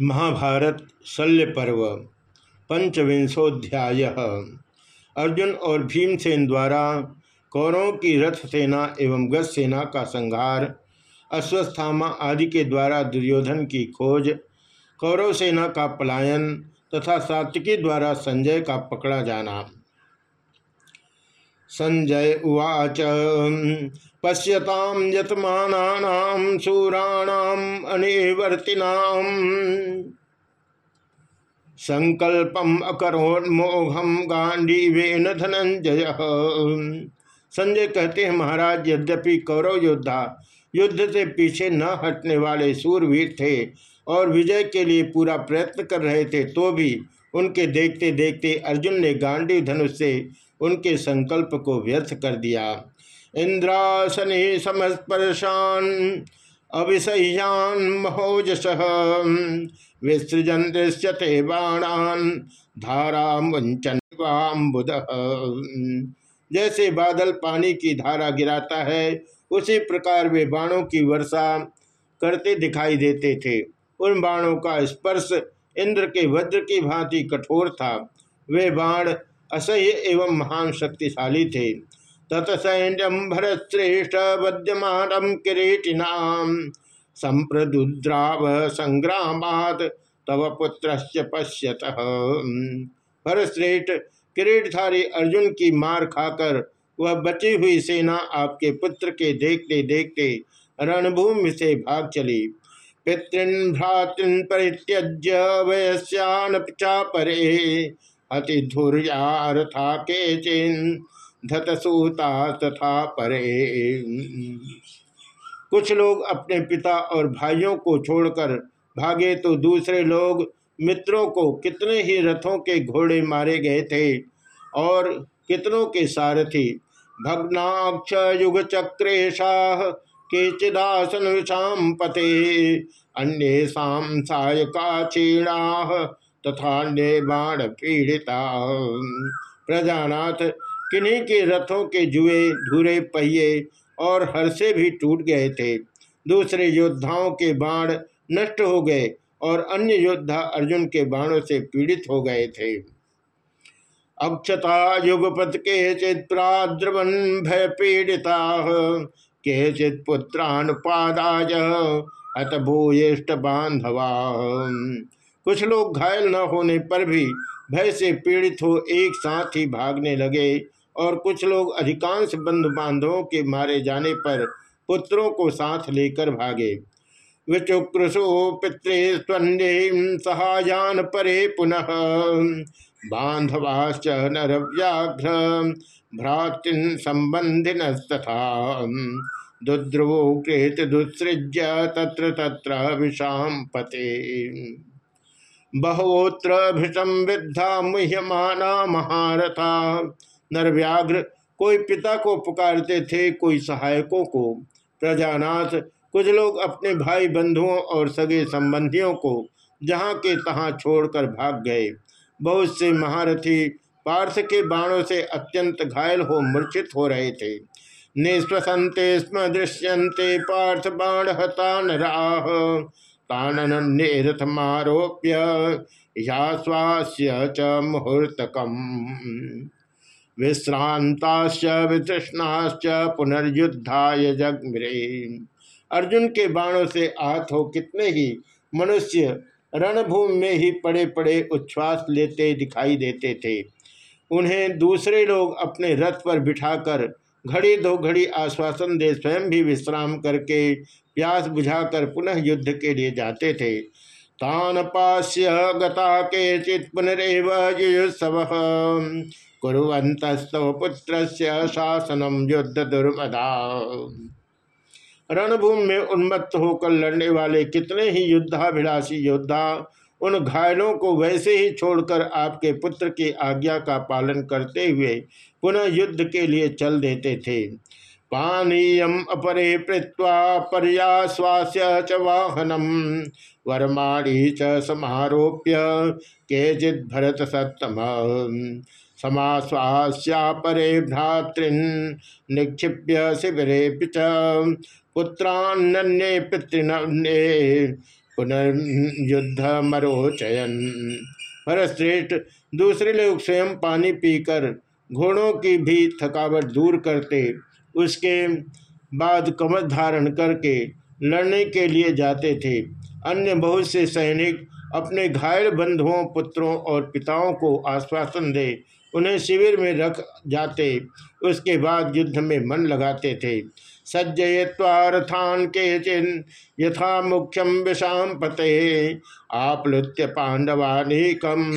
महाभारत शल्य पर्व, पंचविंशोध्याय। अर्जुन और भीमसेन द्वारा कौरवों की रथ सेना एवं गज सेना का संहार, अश्वस्थामा आदि के द्वारा दुर्योधन की खोज, कौरव सेना का पलायन तथा सात्विकी द्वारा संजय का पकड़ा जाना। संजय उवाच पश्यताम यतमानाम शूराणाम अनिवर्तिनाम। संकल्पम अकरोन्मोघम गांडीवेन धनंजय संजय कहते हैं, महाराज, यद्यपि कौरव योद्धा युद्ध से पीछे न हटने वाले सूरवीर थे और विजय के लिए पूरा प्रयत्न कर रहे थे तो भी उनके देखते देखते अर्जुन ने गांडी धनुष से उनके संकल्प को व्यर्थ कर दिया। इंद्रासने समस्पर्शान अभिसह्यान महोजस। विसृजन दृश्यते बाणान धारा मुंचन जैसे बादल पानी की धारा गिराता है, उसी प्रकार वे बाणों की वर्षा करते दिखाई देते थे। उन बाणों का स्पर्श इंद्र के वज्र की भांति कठोर था। वे बाण असह्य एवं महान शक्तिशाली थे। ततसैन्यम भरतश्रेष्ठ वद्यमान किरीटिनाम। संप्रदुद्राव संग्रामात तव पुत्र पश्यत। भरतश्रेष्ठ किरीटधारी अर्जुन की मार खाकर वह बची हुई सेना आपके पुत्र के देखते देखते रणभूमि से भाग चली। पितृन, भ्रातृन परित्यज्य वयस्यान परे अतिधुर्याथा के चिन धतसूता तथा परे। कुछ लोग अपने पिता और भाइयों को छोड़कर भागे तो दूसरे लोग मित्रों को कितने ही रथों के घोड़े मारे गए थे और कितनों के सारथी भग्नाक्ष युग चक्रेशाह केचिदासन विषाम पते अन्य सायका चीणा तथा अन्य बाण पीड़िता प्रजानाथ किन्हीं के रथों के जुए, धुरे, पहिए और हर्षे भी टूट गए थे। दूसरे योद्धाओं के बाण नष्ट हो गए और अन्य योद्धा अर्जुन के बाणों से पीड़ित हो गए थे। अक्षता युगपत के चित प्राद्रवन भय पीड़िता के चित पुत्रानुपादाय अत भूयिष्ट बांधवा। कुछ लोग घायल न होने पर भी भय से पीड़ित हो एक साथ ही भागने लगे और कुछ लोग अधिकांश बंधु बांधवों के मारे जाने पर पुत्रों को साथ लेकर भागे। विचुक्रसो पितृ सहायान परे पुनः बांधवाश्च नर व्याघ्र भ्रातृन संबंधिन तथा दुद्रुवो कृत दुत्सृज्य तत्र तत्र विषाम पते बहोत्र भृषम मुह्यमाना महारथा। नरव्याघ्र, कोई पिता को पुकारते थे, कोई सहायकों को। प्रजानाथ, कुछ लोग अपने भाई बंधुओं और सगे संबंधियों को जहाँ के तहाँ छोड़कर भाग गए। बहुत से महारथी पार्थ के बाणों से अत्यंत घायल हो मूर्छित हो रहे थे। निश्वसंते स्म दृश्यंते पार्थ बाण हतान राह। तानन्ये रथमारोप्य याश्वास्य च मुहूर्तकम। विश्रांताश्च, वितृष्णाश्च, पुनर्युद्धाय अर्जुन के बाणों से आहत हो कितने ही मनुष्य रणभूमि में ही पड़े पड़े उच्छ्वास लेते दिखाई देते थे। उन्हें दूसरे लोग अपने रथ पर बिठाकर घड़ी दो घड़ी आश्वासन दे स्वयं भी विश्राम करके प्यास बुझाकर पुनः युद्ध के लिए जाते थे। तान पास्य गता के चित पुनरव कुरंतस्तव पुत्र शासनम युद्ध दुर्मदा। रणभूमि में उन्मत्त होकर लड़ने वाले कितने ही युद्धाभिलाषी योद्धा, उन घायलों को वैसे ही छोड़कर आपके पुत्र की आज्ञा का पालन करते हुए पुनः युद्ध के लिए चल देते थे। पानीयम अपरे पृत्वा पर्याश्वास्य च वाहनम, वरमाणी च समारोप्य केचित भरत सत्तम। समाश्वास्या परे भ्रातृन निक्षिप्य शिविरे पुत्रान्य पितृन्ये पुनर्युद्ध मरोचयन भरतश्रेष्ठ दूसरे लोग स्वयं पानी पीकर घोड़ों की भी थकावट दूर करते, उसके बाद कमर धारण करके लड़ने के लिए जाते थे। अन्य बहुत से सैनिक अपने घायल बंधुओं, पुत्रों और पिताओं को आश्वासन दे उन्हें शिविर में रख जाते। उसके बाद युद्ध में मन लगाते थे। सज्जय्वारथान के चिन्ह यथा मुख्यम विषाम पते आप्लुत्य पांडवानीकम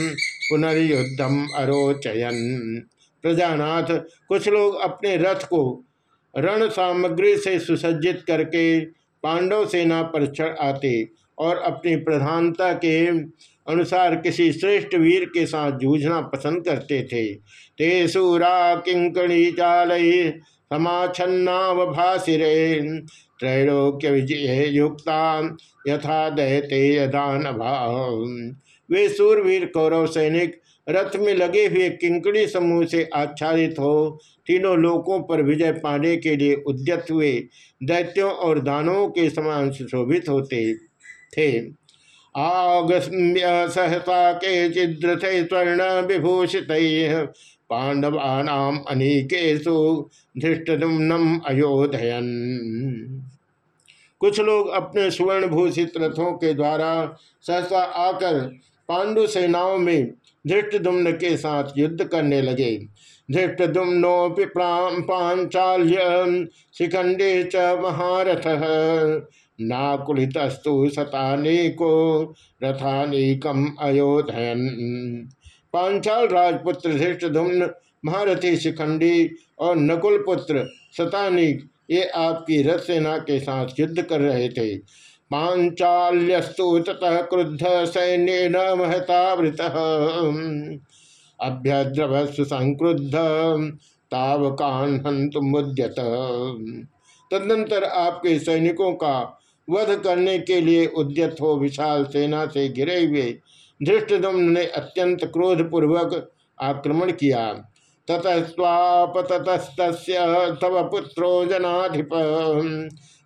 पुनर्युद्धम अरोचयन। प्रजानाथ, कुछ लोग अपने रथ को रण सामग्री से सुसज्जित करके पांडव सेना पर चढ़ आते और अपनी प्रधानता के अनुसार किसी श्रेष्ठ वीर के साथ जूझना पसंद करते थे। ते सूरा किंकणी चाल समाछन्नावभाषिरे त्रैलोक्य विजय युक्ता यथा दहते यदान वे सूरवीर कौरव सैनिक, रथ में लगे हुए किंकड़ी समूह से आच्छादित हो, तीनों लोकों पर विजय पाने के लिए उद्यत हुए, दैत्यों और दानवों के समान सुशोभित होते थे। आगम्य सहसा के चिद्रथ स्वर्ण विभूषित पांडवानाम अनेकेशु धृष्टुम्नम अयोधयन। कुछ लोग अपने स्वर्ण भूषित रथों के द्वारा सहसा आकर पांडु सेनाओं में धृष्टुम्न के साथ युद्ध करने लगे। धृष्टुम्नोपि पांचाल्य शिखंडे च महारथ। नाकुलितस्तु शतानेको रथानेकम अयोधयन। पांचाल राजपुत्र धृष्टधुम्न, महारथी शिखंडी और नकुल पुत्र शतानिक ये आपकी रथ सेना के साथ युद्ध कर रहे थे। पांचाल्यस्तु ततः क्रुद्ध सैन्य न महतावृत। अभ्यद्रवस्व संक्रुद्ध, तावकान हंतु मुद्यत तदनंतर आपके सैनिकों का वध करने के लिए उद्यत हो विशाल सेना से घिरे हुए धृष्टदुम्न ने अत्यंत क्रोधपूर्वक आक्रमण किया। ततस्वापतस्त तव पुत्रो जनाधिप।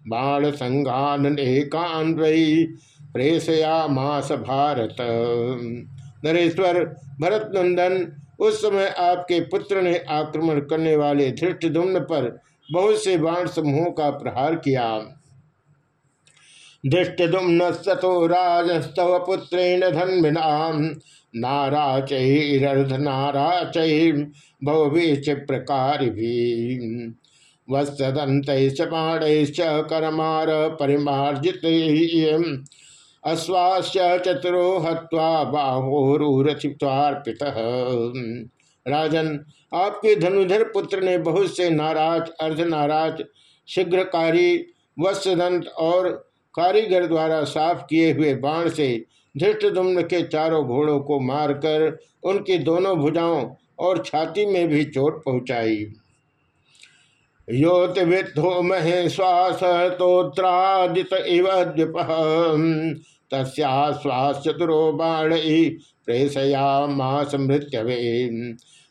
बाण संघान प्रेसया मास भारत। नरेश्वर भरत नंदन उस समय आपके पुत्र ने आक्रमण करने वाले धृष्टदुम्न पर बहुत से बाण समूहों का प्रहार किया। धृष्टुम्न सतो राजस्तव पुत्रेण धन्विना नाराचरर्ध नाराचै भवभीच प्रकार वत्सदंत पाणैश्च करमार परिमार्जित अश्वास्य चतुरो हवा बाहोरूरथित्वार्पित राजन, आपके धनुधर पुत्र ने बहुत से नाराज़, अर्धनाराज, शीघ्रकारी वत्सदंत और कारीगर द्वारा साफ़ किए हुए बाण से धृष्टदुम्न के चारों घोड़ों को मारकर उनकी दोनों भुजाओं और छाती में भी चोट पहुंचाई। योतिविद्धो महे श्वास तोत्रादित इव चतुरो बाण प्रेषया मास मृत्यवे।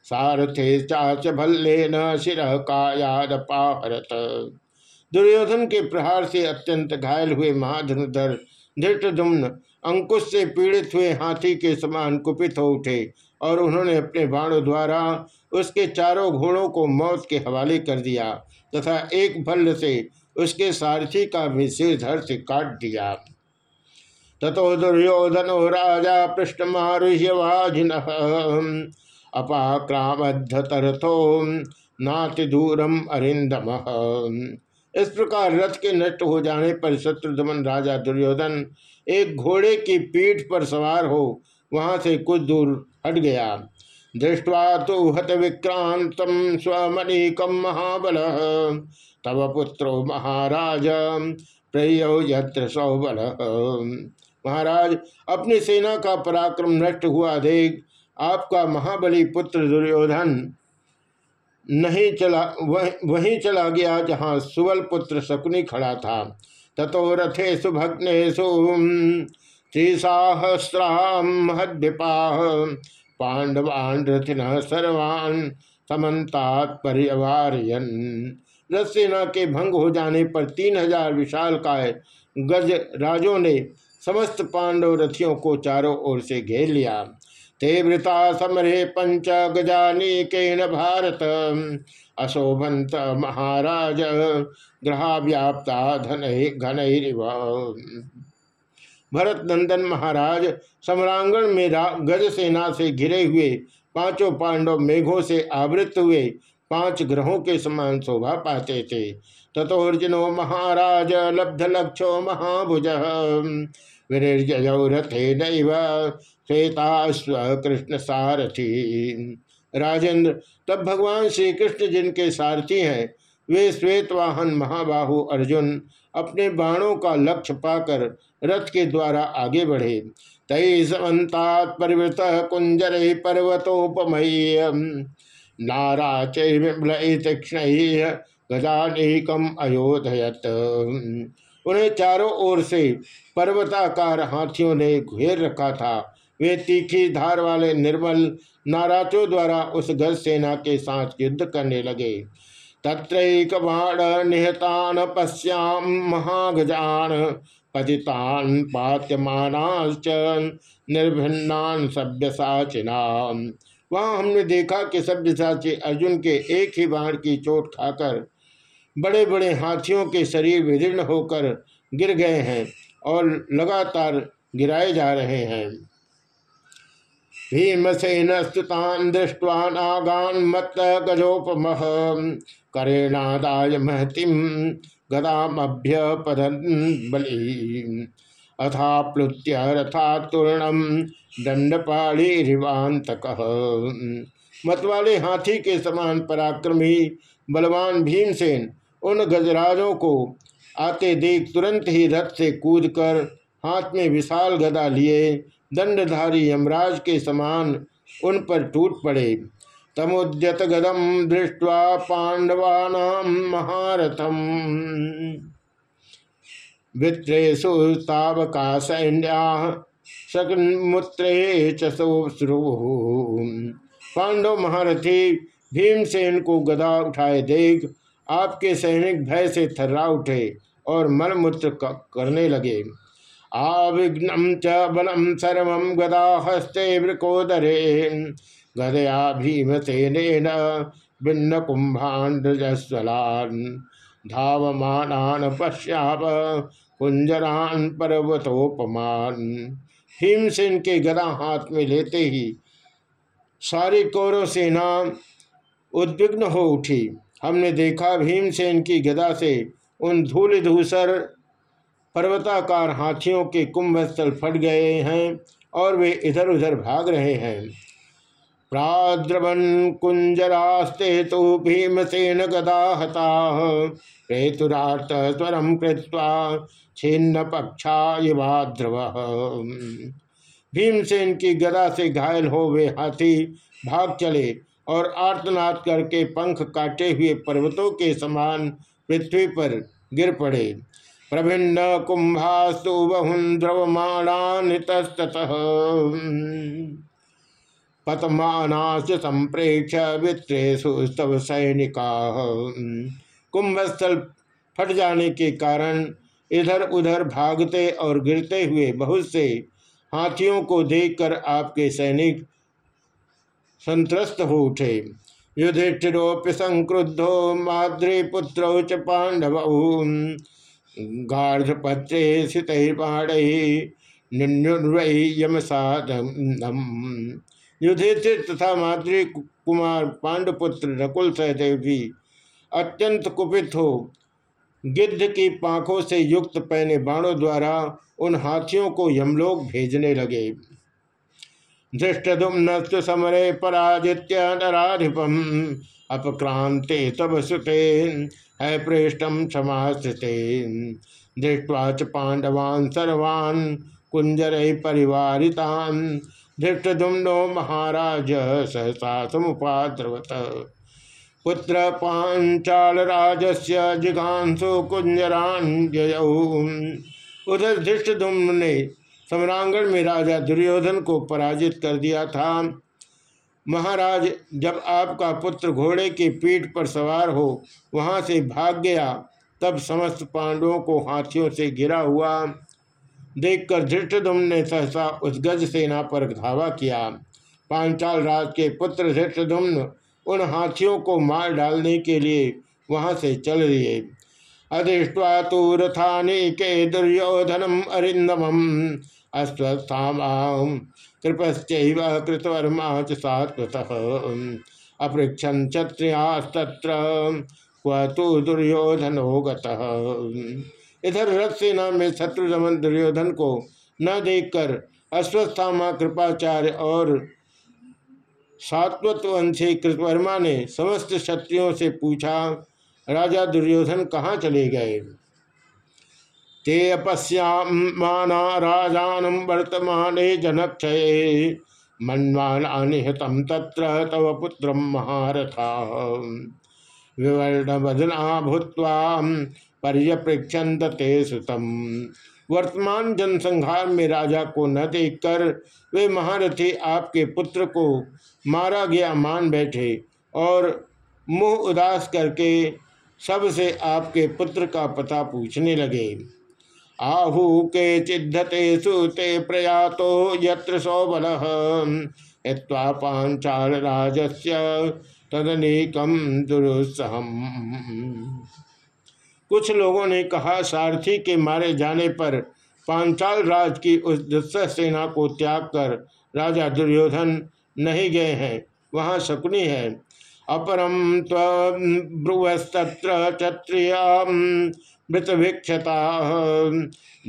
सारथे चाच भल्ले न शिर कायाद पाहरत। दुर्योधन के प्रहार से अत्यंत घायल हुए महाधनुधर धृष्टुम्न अंकुश से पीड़ित हुए हाथी के समान कुपित हो उठे और उन्होंने अपने बाणों द्वारा उसके चारों घोड़ों को मौत के हवाले कर दिया तथा एक भल्ल से उसके सारथी का भी सिर धर से काट दिया। तथो दुर्योधनो राजा पृष्ठ मारुह्य वाजिन अपाक्रामधरथो नाति दूरम अरिंदम इस प्रकार रथ के नष्ट हो जाने पर शत्रुधमन राजा दुर्योधन एक घोड़े की पीठ पर सवार हो वहाँ से कुछ दूर हट गया। दृष्टवा तो हत विक्रांत स्वमणिकम महाबल। तव पुत्रो महाराज, प्रयो यत्र सौबल। महाराज, अपनी सेना का पराक्रम नष्ट हुआ देख आपका महाबली पुत्र दुर्योधन नहीं चला, वह, वहीं चला गया जहाँ सुवल पुत्र शकुनी खड़ा था। ततो रथे सुभग्नेशु त्रिसाहस्रामहद्विपा पांडवान रथिन सर्वान समन्तात पर्यवारयन। रथ सेना के भंग हो जाने पर तीन हज़ार विशाल काय गज राजों ने समस्त पांडव रथियों को चारों ओर से घेर लिया। ते वृता समरे पंच गजानीकेन भारत। अशोभंत महाराज ग्रहा व्याप्ता धन घन भरत नंदन महाराज सम्रांगण में गज सेना से घिरे हुए, पाँचों पांडव मेघों से आवृत हुए, पाँच ग्रहों के समान शोभा पाते थे। तथोर्जुनो महाराज, लब्ध लक्षो महाभुज। विनिर्जयौ रथे नैव श्वेताश्व कृष्ण सारथी राजेंद्र, तब भगवान श्री कृष्ण जिनके सारथी हैं, वे श्वेत वाहन महाबाहु अर्जुन अपने बाणों का लक्ष्य पाकर रथ के द्वारा आगे बढ़े। तय समन्तात परिवृत कुंजर पर्वतोपमय नारा चैम्ल तीक्षण गजानेकम अयोधयत। उन्हें चारों ओर से पर्वताकार हाथियों ने घेर रखा था। वे तीखी धार वाले निर्मल नाराचों द्वारा उस गज सेना के साथ युद्ध करने लगे। तत्रैक बाण निहतान पश्याम महागजान पतितान पात्यमानाश्च निर्भिन्नान सभ्यसाचिनाम वहाँ हमने देखा कि सभ्यसाची अर्जुन के एक ही बाण की चोट खाकर बड़े बड़े हाथियों के शरीर विदीर्ण होकर गिर गए हैं और लगातार गिराए जा रहे हैं। भीमसेन स्तुतान दृष्टवा नागान मत गजोपम करेणादाय महतिम गदामभ्य पदन बलि। अथाप्लुत्य रथातूर्णम दंडपाणी रिवांतक मतवाले हाथी के समान पराक्रमी बलवान भीमसेन उन गजराजों को आते देख तुरंत ही रथ से कूदकर हाथ में विशाल गदा लिए, दंडधारी यमराज के समान उन पर टूट पड़े। तमुद्यत गदम दृष्टवा पांडवानाम महारथम। वित्रेशु तावका सैन्या सकमुत्रे चुश्रु पांडव महारथी भीमसेन को गदा उठाए देख आपके सैनिक भय से थर्रा उठे और मलमूत्र करने लगे। आविघ्नम च बलम सर्व गदा हस्ते वृकोदरे गदया भीमसेन भिन्न कुंभाण्डजस्वलान् धावमानान पश्याप कुंजरान पर्वतोपमान। भीमसेन के गदा हाथ में लेते ही सारी कौरव सेना उद्विग्न हो उठी। हमने देखा भीमसेन की गदा से उन धूल धूसर पर्वताकार हाथियों के कुंभस्थल फट गए हैं और वे इधर उधर भाग रहे हैं। प्राद्रवन कुंजरास्ते तो भीमसेन गदा हता प्रेतुरात स्वरम कृत्वा छिन्न पक्षा युवाद्रव भीमसेन की गदा से घायल हो वे हाथी भाग चले। और आर्तनाद करके पंख काटे हुए पर्वतों के समान पृथ्वी पर गिर पड़े। प्रभिन्न कुंभास्तु बहुन द्रवमाणान तस्तः पतमानाश संप्रेक्ष वित्रेशु सैनिका। कुंभस्थल फट जाने के कारण इधर उधर भागते और गिरते हुए बहुत से हाथियों को देखकर आपके सैनिक संत्रस्त हो उठे युधिष्ठिरोप्य संक्रुद्धो माद्रीपुत्रौ च पांडव गार्धपत्रे स्थितर्पाण यम युधिष्ठिर तथा माद्री कुमार पांडुपुत्र नकुल सहदेव भी अत्यंत कुपित हो। गिद्ध की पाखों से युक्त पहने बाणों द्वारा उन हाथियों को यमलोक भेजने लगे। धृष्टुम्नस्तु समरे पराजित्य नराधिपम अपक्रांते तब सुते है प्रेष्टम क्षमास्ते दृष्टवा च पांडवान् सर्वान् कुंजर परिवारितान्। धृष्टुम्नो महाराज, सहसा समुपाद्रवत। पुत्र पांचाल राजस्य जिघांसु कुंजरान उधर धृष्टुम्न ने सम्रांगण में राजा दुर्योधन को पराजित कर दिया था। महाराज, जब आपका पुत्र घोड़े की पीठ पर सवार हो, वहाँ से भाग गया, तब समस्त पांडवों को हाथियों से घिरा हुआ। देखकर धृष्टुम ने सहसा उस गज सेना पर धावा किया। पांचाल राज के पुत्र धृष्टुम्न उन हाथियों को मार डालने के लिए वहाँ से चल लिए अधिष्ठा तो रथानेके दुर्योधनम अरिंदम अस्वस्थाम कृपश्चैव कृतवर्मा अपृक्षन क्षत्रियास्तत्र तो दुर्योधनो गतः। इधर रथ सेना में शत्रु दमन दुर्योधन को न देखकर अश्वस्थामा कृपाचार्य और सात्वतवंशी कृतवर्मा ने समस्त क्षत्रियों से पूछा, राजा दुर्योधन कहाँ चले गए? ते अपश्यामाना राजानम वर्तमान जनक्षय निहतम तत्र तव पुत्र महारथा। विवर्ण बदना भूत्वा ते सुतम। वर्तमान जनसंहार में राजा को न देखकर वे महारथी आपके पुत्र को मारा गया मान बैठे और मुँह उदास करके सबसे आपके पुत्र का पता पूछने लगे। आहु के चिद्धते सुते प्रयातो यत्र सौबल हित्वा पांचाल राजस्य तदनेकम कुछ लोगों ने कहा, सारथी के मारे जाने पर पांचाल राज की उस दुस्सह सेना को त्याग कर राजा दुर्योधन नहीं गए हैं, वहाँ शकुनी है। अपरम ब्रुवस्तत्र क्षत्रियामृतभिक्षता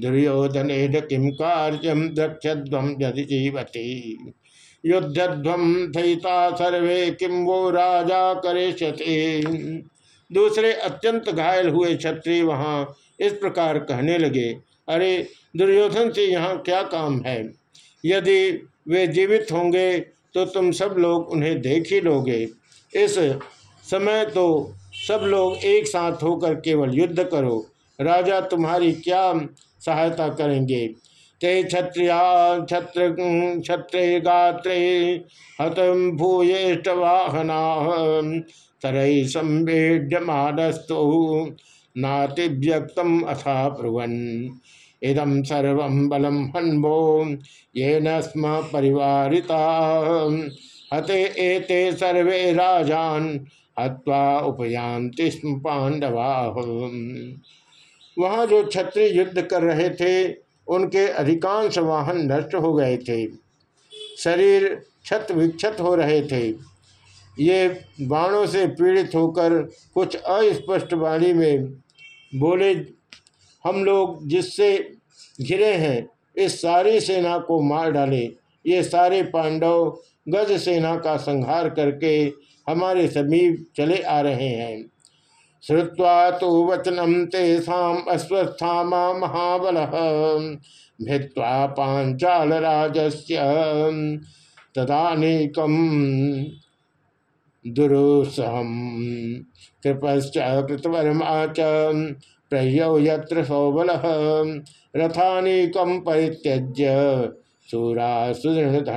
दुर्योधन किम कार्यम दक्षध्वम यदि जीवती। युद्धध्वम थईता सर्वे किम वो राजा करे दूसरे अत्यंत घायल हुए क्षत्रिय वहाँ इस प्रकार कहने लगे, अरे, दुर्योधन से यहाँ क्या काम है? यदि वे जीवित होंगे तो तुम सब लोग उन्हें देख ही लोगे। इस समय तो सब लोग एक साथ होकर केवल युद्ध करो। राजा तुम्हारी क्या सहायता करेंगे? ते क्षत्रिया छत्र क्षत्रे, गात्रे, हतम भूयेष्ट वाहना तरई संवेड्यमानस्तु नातिव्यक्तम अथा ब्रुवन। इदम सर्व बलम हन्वो ये न स्म परिवारिता। हते एते सर्वे राजान हत्वा उपयांति स्म पांडवा वहाँ जो क्षत्रिय युद्ध कर रहे थे, उनके अधिकांश वाहन नष्ट हो गए थे। शरीर छत विक्षत हो रहे थे। ये बाणों से पीड़ित होकर कुछ अस्पष्ट वाणी में बोले, हम लोग जिससे घिरे हैं, इस सारी सेना को मार डाले। ये सारे पांडव गज सेना का संहार करके हमारे समीप चले आ रहे हैं। श्रुवा तो वचनम तेषाम अश्वस्थामा महाबल। भित्वा पांचाल राजस्य तदानेकम दुरुसहम कृपश्च कृतवर्मा च प्रह्यौ परित्यज्य सूरा सुदृढ़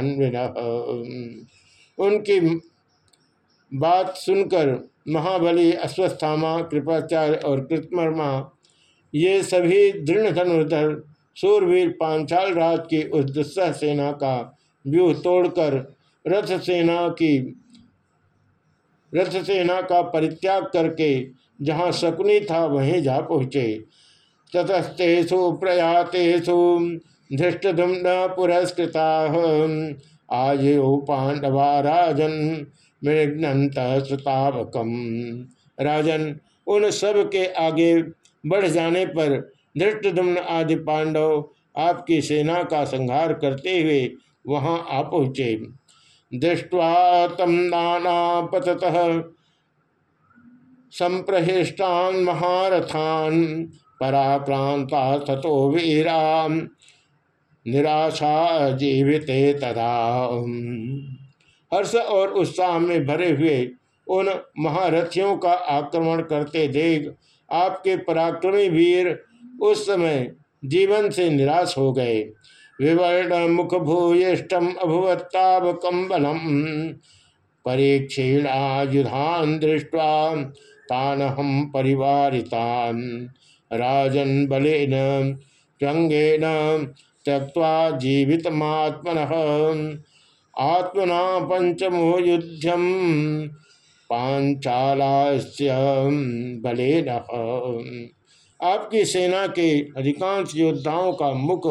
उनकी बात सुनकर महाबली अश्वस्थामा, कृपाचार्य और कृतमर्मा, ये सभी दृढ़ धनुर्धर सूरवीर पांचाल राज की उस दुस्सह सेना का व्यूह तोड़कर रथ सेना की, रथ सेना का परित्याग करके जहाँ शकुनी था वहीं जा पहुँचे। ततस्तेषु प्रयातेषु धृष्टधुम्न पुरस्कृता। आयो पांडवा राजन मृग्नंत सुतावकम राजन, उन सब के आगे बढ़ जाने पर धृष्टधुम्न आदि पांडव आपकी सेना का संहार करते हुए वहाँ आ पहुँचे। दृष्ट्वा तम नाना पततः संप्रहिष्टान महारथान पराक्रांता तथो वीरा निराशा जीवित तदा। हर्ष और उत्साह में भरे हुए उन महारथियों का आक्रमण करते देख आपके पराक्रमी वीर उस समय जीवन से निराश हो गए। विवर्ण मुख भूयिष्टम अभुवत्तावकम बलम परीक्षीणायुधान दृष्टवा तान हम परिवारितान। राजन बल बलेन व्यंगेन त्यक्वा जीवितमात्मन। आत्मना पंचमो युद्धम पांचालास्य बलेन। आपकी सेना के अधिकांश योद्धाओं का मुख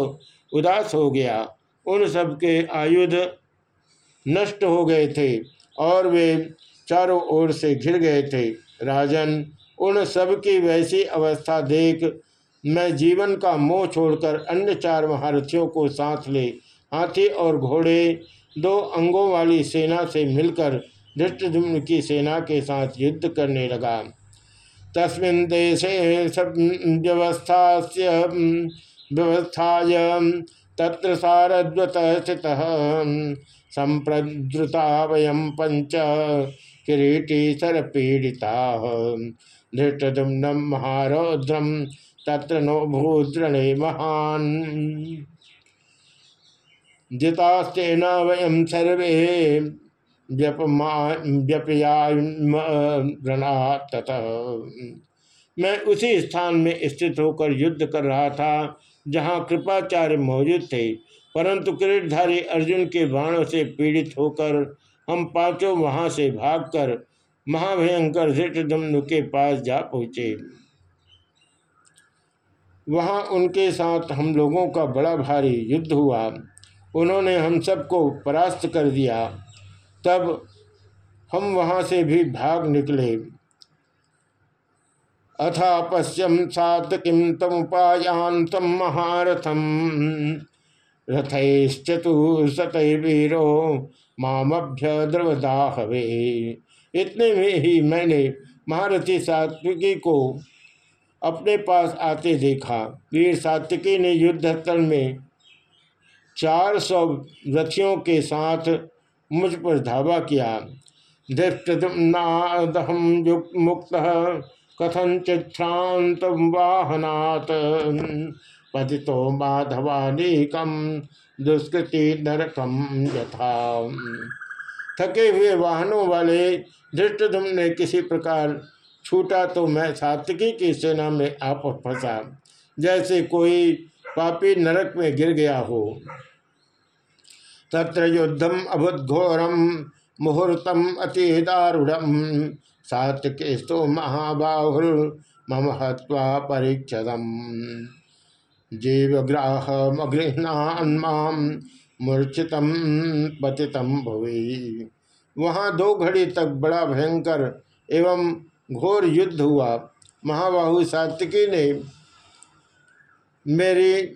उदास हो गया। उन सब के आयुध नष्ट हो गए थे और वे चारों ओर से घिर गए थे। राजन, उन सब की वैसी अवस्था देख मैं जीवन का मोह छोड़कर अन्य चार महारथियों को साथ ले, हाथी और घोड़े दो अंगों वाली सेना से मिलकर धृष्टुम्न की सेना के साथ युद्ध करने लगा। तस्मिन देशे व्यवस्था व्यवस्था तत्र सारद्वत स्थित संप्रद्रुता वयम पंच किरीटी सरपीड़िता धृष्टुम्नम महारौद्रम तत्र नो भूद्रणे महान। जितास्तेन वयम सर्वे ततः मैं उसी स्थान में स्थित होकर युद्ध कर रहा था, जहाँ कृपाचार्य मौजूद थे। परंतु किरीटधारी अर्जुन के बाणों से पीड़ित होकर हम पाँचों वहाँ से भागकर महाभयंकर धृतदम्नु के पास जा पहुँचे। वहाँ उनके साथ हम लोगों का बड़ा भारी युद्ध हुआ। उन्होंने हम सबको परास्त कर दिया। तब हम वहाँ से भी भाग निकले। अथा पश्यम सात किम तमुपायान तम महारथम रथैश्चतुशत वीरो मामभ्य द्रवदाहवे। इतने में ही मैंने महारथी सात्विकी को अपने पास आते देखा। वीर सात्विकी ने युद्ध स्थल में चार सौ रथियों के साथ मुझ पर धावा किया। दृष्टनादहम मुक्त कथन चित्रांत वाहनात्। पति तो माधवानीकम दुष्कृति नरकम यथा। थके हुए वाहनों वाले धृष्टधुम ने किसी प्रकार छूटा तो मैं सात्विकी की सेना में आप फंसा जैसे कोई पापी नरक में गिर गया हो। तत्र युद्धम अभुद्घोरम, मुहूर्तम अति दारुणम सात्केस्तो महाबाहुर, मम हवा परीक्षदम। जीवग्राह मगृहणान्माम मूर्छितम पतितम भुवि। वहाँ दो घड़ी तक बड़ा भयंकर एवं घोर युद्ध हुआ। महाबाहु सात्विकी ने मेरी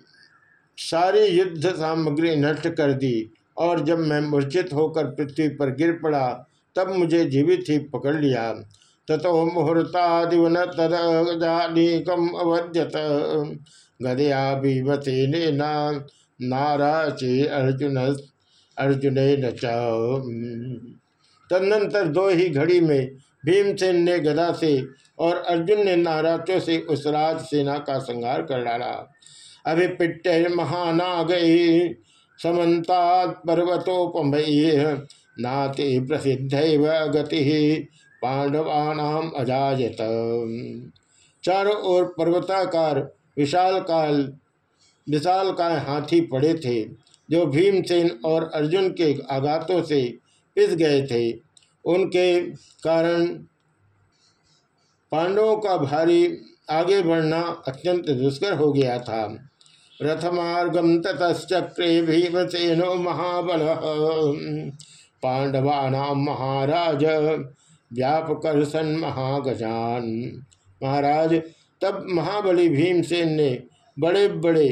सारी युद्ध सामग्री नष्ट कर दी और जब मैं मूर्छित होकर पृथ्वी पर गिर पड़ा, तब मुझे जीवित ही पकड़ लिया। तथो मुहूर्तादिवन तदीकम अवध्यत। गदया भीमसेन नाराचे अर्जुन अर्जुन तदनंतर दो ही घड़ी में भीमसेन ने गदा से और अर्जुन ने नाराजों से उस राज सेना का संहार कर डाला। अभिपिट्ट महानाग समन्ता पर्वतोपमय नाते प्रसिद्ध गति पांडवानाम अजायत। चारों ओर पर्वताकार विशाल काल विशाल काय हाथी पड़े थे, जो भीमसेन और अर्जुन के आघातों से पिस गए थे। उनके कारण पांडवों का भारी आगे बढ़ना अत्यंत दुष्कर हो गया था। रथमार्गम ततश्चक्रे भीमसेनो महाबल। पांडवानाम महाराज, व्यापकर्षण महागजान महाराज, तब महाबली भीमसेन ने बड़े बड़े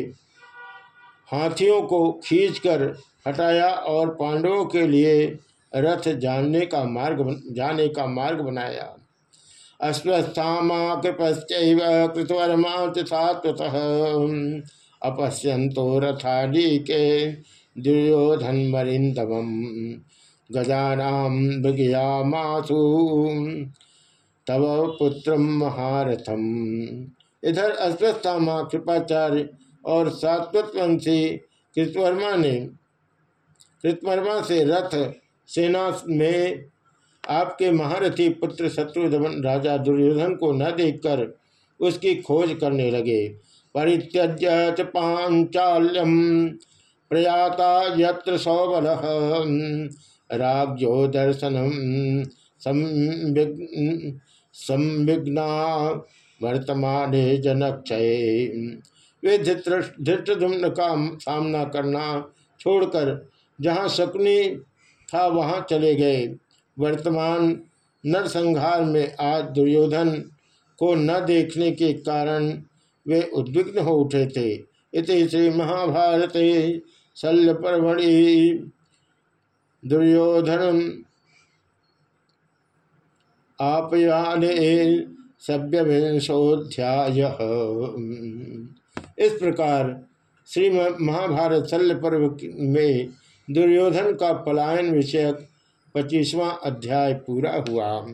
हाथियों को खींचकर हटाया और पांडवों के लिए रथ जानने का मार्ग जाने का मार्ग बनाया। अश्वस्थामा कृपश्च कृतवर्मा सात्वतः अपश्यंतो रथाली के दुर्योधन मरिंदम गजानाम मृगयामासु। तव पुत्र महारथम। इधर अश्वस्थामा कृपाचार्य और सात्वतवंशी कृतवर्मा ने कृतवर्मा से रथ सेना में आपके महारथी पुत्र शत्रुधन राजा दुर्योधन को न देखकर उसकी खोज करने लगे। परित्यज्य च पांचाल्यम प्रयाता यत्र सौबल। राज्यो दर्शनम संविघ्ना वर्तमान जनक्षय। वे धृष्टुम्न का सामना करना छोड़कर जहाँ शकुनी था वहाँ चले गए। वर्तमान नरसंहार में आज दुर्योधन को न देखने के कारण वे उद्विग्न हो उठे थे। इति श्री महाभारत शल्य परमणि दुर्योधन आपयाने सभ्य विंशोध्याय इस प्रकार श्री महाभारत शल्य पर्व में दुर्योधन का पलायन विषयक पच्चीसवां अध्याय पूरा हुआ।